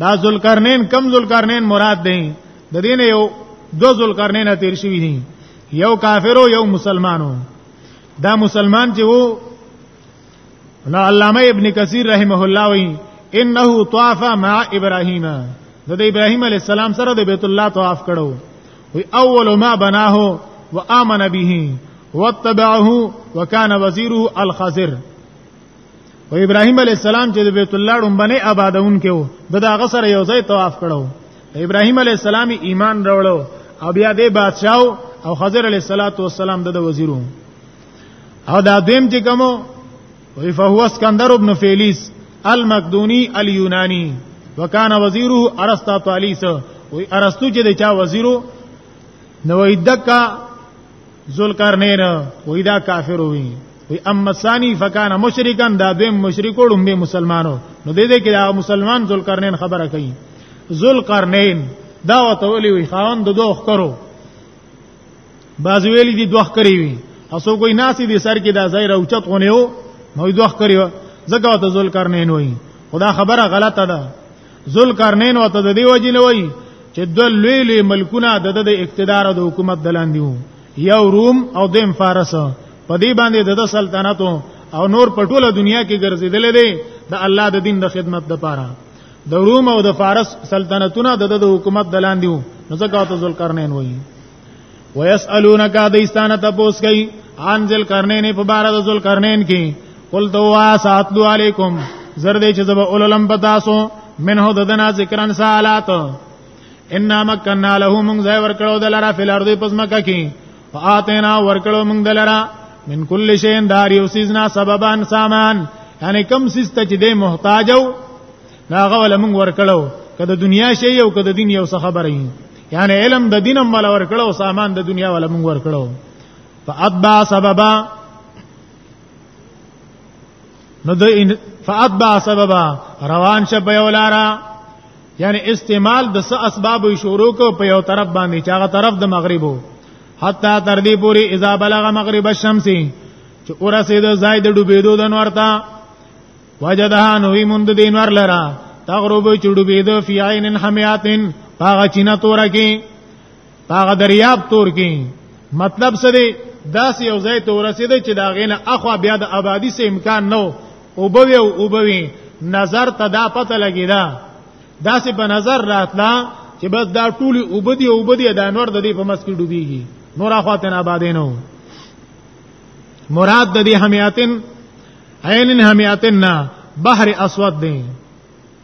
دا ذوالقرنین کم ذوالقرنین مراد دی د دین یو دو ذوالقرنین تیر شوی دی یو کافرو یو مسلمانو دا مسلمان چې وو نو علامه ابن کثیر رحمه الله وی انه طاف مع ابراهیم نو د ابراهیم علی السلام سره د بیت الله طواف کړو وی اول ما بناه وامن به واتبعه وكان وزيره الخزر او ابراهيم عليه السلام چې د بیت الله ډمبنه آبادون کې وو د داغه سره یو ځای طواف کړو ابراهيم عليه السلام ایمان راوړو او بیا د بادشاہ او خضر عليه السلام د وزیرو او دا دیم چې کومو وی فهو اسکندر ابن فیلیس المقدونی الیونانی وکانا وزیره ارستا طالیس وی ارستو چې د چا وزیرو نو ایدکا ذوالقرنین وی دا کافر وی وی اما ثانی فکان مشرکان دا دویم مشرک وړم به مسلمانو نو دې دې کې دا مسلمان ذوالقرنین خبره کوي ذوالقرنین دا وته ولي وی خاون د دوخ کرو باز ویلی دي دوخ کری وی اسو کوئی ناسی دي سر کې دا ظاهر اوچت غونیو نو دوخ کری زګه وته ذوالقرنین وی خدا خبره غلطه ده ذوالقرنین وته د دې وجې نه وی چې د لوی لوی ملکونه د د اقتدار او د حکومت دلاندې وو یو روم او دیم فارس په دې باندې د سلطنت او نور په ټوله دنیا کې ګرځیدل دي د الله د دین د خدمت لپاره د روم او د فارس سلطنتونه د د حکومت د لاندې وو نو ځکه ته ذوالقرنین وایي ويسالونک د ایستانه تاسو کوي ان ذوالقرنین په بار د ذوالقرنین کې قل دوا ساتلو علیکم زردې چې زب اوللم پتاسو منه د دنا ذکرن سالات ان مکننا له من زای ور کړو د لرا فل ارض پس مکه کې فاتینا ورکړو موږ دلرا من کل شین دار یو سیزنا سببان سامان یعنی کم سیز ته چې دې محتاج او هغه ول موږ ورکړو کله دنیا شی او کله دین یو څه خبره یې یعنی علم د دین هم ول ورکړو سامان د دنیا ول موږ ورکړو فاتبع سببا نو د فاتبع سببا روان شه په ولارا یعنی استعمال د څه اسباب شروع کو په یو طرف باندې چې هغه طرف د مغرب وو حتی تر دې پوري اذا بلغ مغرب الشمس چې اورسید زائد ډوبېدو د نور تا وجدها نو موند دین ور لرا تغرب چډوبېدو فی عین حمیاتن هغه چینه تورکی هغه دریاب تور کې مطلب څه دی داس یو ځای ته ورسېده چې دا غینه اخوا بیا د آبادی سه امکان نو او بوي او بوي نظر ته دا پته لګی دا داسې په نظر راتلا چې بس دا ټول وبدي وبدي دا نور د دې په مس کې ډوبېږي نور اخواتن آبادې نو مراد د دې حمیاتن عین حمیاتن نه بحر اسود دی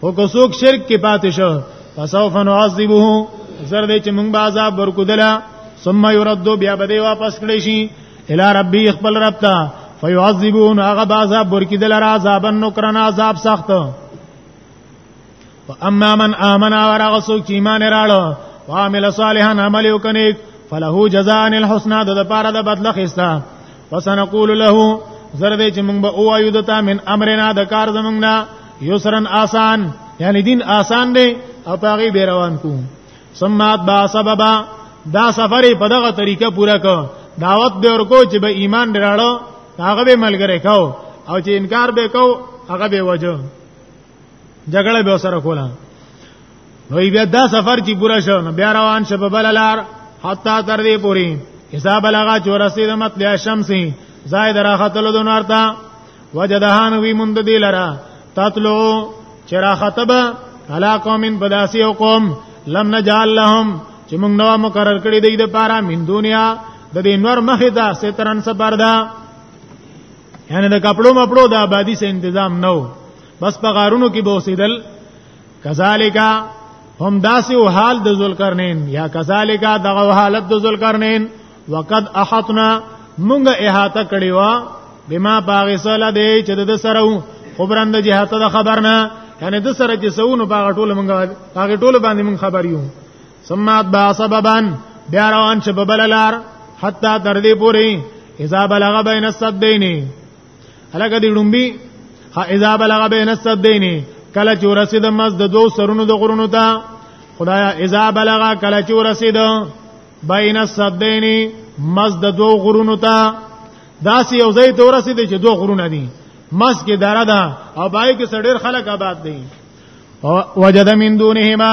او که څوک شرک کې پاتې شو فسوف نعذبه زر دې چې موږ به عذاب ورکودلا ثم يرد بیا به واپس کړی شي الی ربی خپل رب ته فيعذبون هغه به عذاب ورکیدل را عذاب نکرن عذاب سخت واما من امن ورغه څوک چې ایمان راړو وعمل صالحا عمل وکنیک فله جزاء الحسنى د لپاره د بدله خسته فسنقول له زر دې چې موږ به اوایو دتا من امرنا د کار زمنګ نه یسرن آسان یعنی دین آسان دی او پاغي به روان کو سمات با سببا دا سفر په دغه طریقه پورا کو دعوت به ورکو چې به ایمان دراړو هغه به ملګری کو او چې انکار به کو هغه به وجه جګړه به سره کوله نو بیا دا سفر چې پورا شو نو بیا روان شپ بللار حتا تر دې پوری حساب لغا چورسید مطلع الشمس زائد راختلو د نور تا وجدهان وی مند دی لرا تطلو چرا خطب علا قوم بداسی او قوم لم نجعل لهم چې موږ نو مقرر کړی دی د پاره من دنیا د دې نور مخه دا سترن سپردا یعنی د کپړو مپړو د آبادی سه تنظیم نو بس په غارونو کې بوسیدل کذالک هم داسې او حال د ذوالقرنین یا کذالک دغه حالت د ذوالقرنین وقد احطنا مونږه احاطه کړی و بما باغ سره دی چې د سره خبرن د جهات د خبرنا یعنی د سره چې سونو باغ ټول مونږه هغه ټول باندې مونږ خبر یو ثم اتبع سببا بیا روان چې په بل لار حتی تر دې پوري اذا بلغ بین السدین هلکه دې ډومبي اذا بلغ بین السدین کله چې رسید مز د دوه سرونو د غرونو ته خدایا اذا بلغ کله چې رسید بین السدین مز د دوه غرونو ته داسې یو ځای ته ورسید چې دوه غرونه دي مس کې دره ده او پای کې سړیر خلک آباد دي وجد من دونهما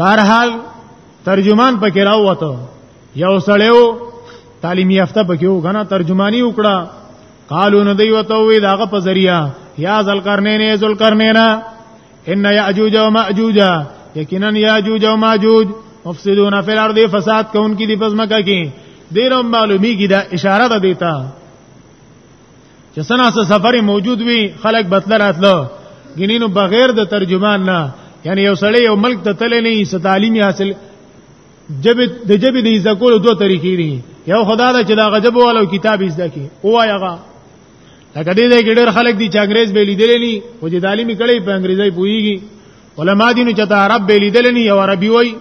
بهرحال ترجمان پکې راوته یو سړیو تعلیم یافته پکې و غنا ترجمانی وکړه قالو نو دی وته وی داغه په ذریعہ یا ذلقرنین ذلقرنین ان یاجوج و ماجوج یقینا یاجوج و ماجوج مفسدون فی الارض فساد کوونکی دی پزماکه کې دیرم معلومی کی دا اشاره ده دیتا چې سنا سره سفر موجود وي خلک بتل راتلو غنینو بغیر د ترجمان نه یعنی یو سړی یو ملک ته تل نه یې تعلیمي حاصل جب د جب د ایزا کولو دوه طریقې دي یو خدا دا چې دا غجب والو کتاب ایزا کی او هغه لکه دې دې ګډر خلک دي چې انګريز به لیدلې ني او چې تعلیمي کړي په انګريزي پويږي علما دي نو چې عرب به لیدلې ني او عربي وای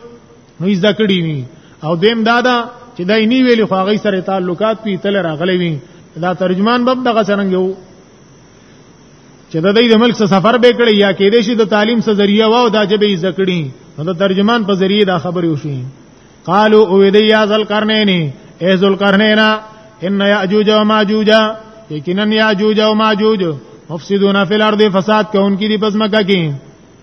نو یې زده کړی وي او دیم دا ده چې دای نی ویلي خو هغه سره تعلقات پی تل راغلی وي دا ترجمان بم دغه څنګه یو چې د دې د ملک څخه سفر به کړی یا کې دې شي د تعلیم څخه ذریعہ واو دا چې به زکړي نو د ترجمان په ذریعہ دا خبرې وشي قالو او دې یا ذل قرنین ای ذل قرنینا ان یاجوج و ماجوج یقینا یاجوج و ماجوج مفسدون فی الارض فساد کوونکې دي پس مکه کې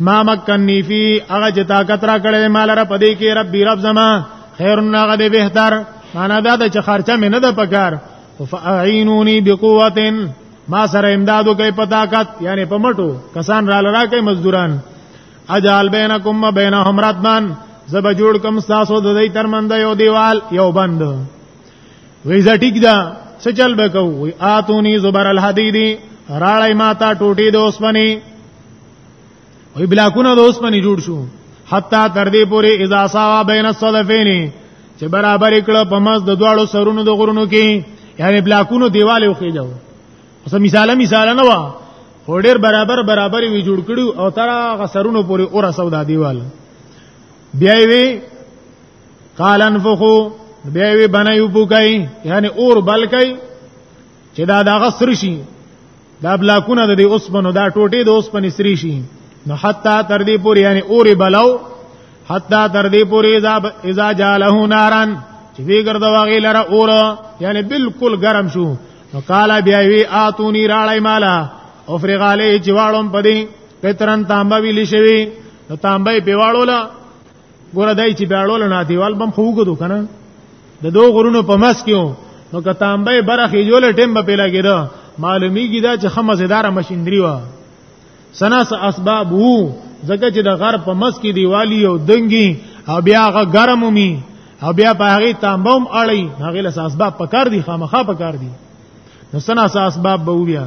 ما مکنی فی هغه چې طاقت را کړې مال را پدې کې ربي رب زما خیرن هغه دې بهتر معنا دا ده چې خرچه مې نه ده پکار فاعینونی بقوتن ما سره امداد وکي په طاقت یعنی په مټو کسان را لرا کوي مزدوران اجال بینکم و بینهم ردمان زب جوړ کم تاسو د دې ترمنده یو دیوال یو بند ویزا ټیک دا څه چل بکو وی اتونی زبر الحدیدی راړی ماتا ټوټی د اوسمنی وی بلاکونه د اوسپنې جوړ شو حتا تر دې پورې اذا ساوا بین الصدفین چې برابر کړه په مز د دواړو سرونو د غرونو کې یعنی بلاکونو دیواله وخیلو اوس مثال مثال نه وا هډر برابر برابر وی جوړ کړو او تر هغه سرونو پورې اور سودا دیواله بیا وی قال انفخو بیا وی بنایو بوکای یعنی اور بلکای چې دا دغه سر شي دا بلاکونه د اوسپنو دا ټوټې د اوسپنې سری شي نو حتا تر دې پورې یعنی اورې بلو حتا تر دې پورې اذا اذا جاله نارن چې وی ګرځ واغې لره اور یعنی بالکل ګرم شو نو قال بیا وی اتونی راړای مالا او فرغاله چې واړم پدې پترن تانبا ویلی شوی نو تانبا پیواړو لا ګوره دای چې بیاړول نه دیوال بم خو وګدو کنه د دوه غرونو په مس کې نو کتامبه برخې جوړه ټیم په پیلا کېده معلومیږي دا چې خمه زدار ماشينري و سناس اسباب وو ځکه چې د غر په مس کې دیوالی او دنګي او بیا غ ګرم می او بیا په هغه تامبوم اړي هغه له اسباب پکار دي خامخا پکار دي نو سناس اسباب به ویا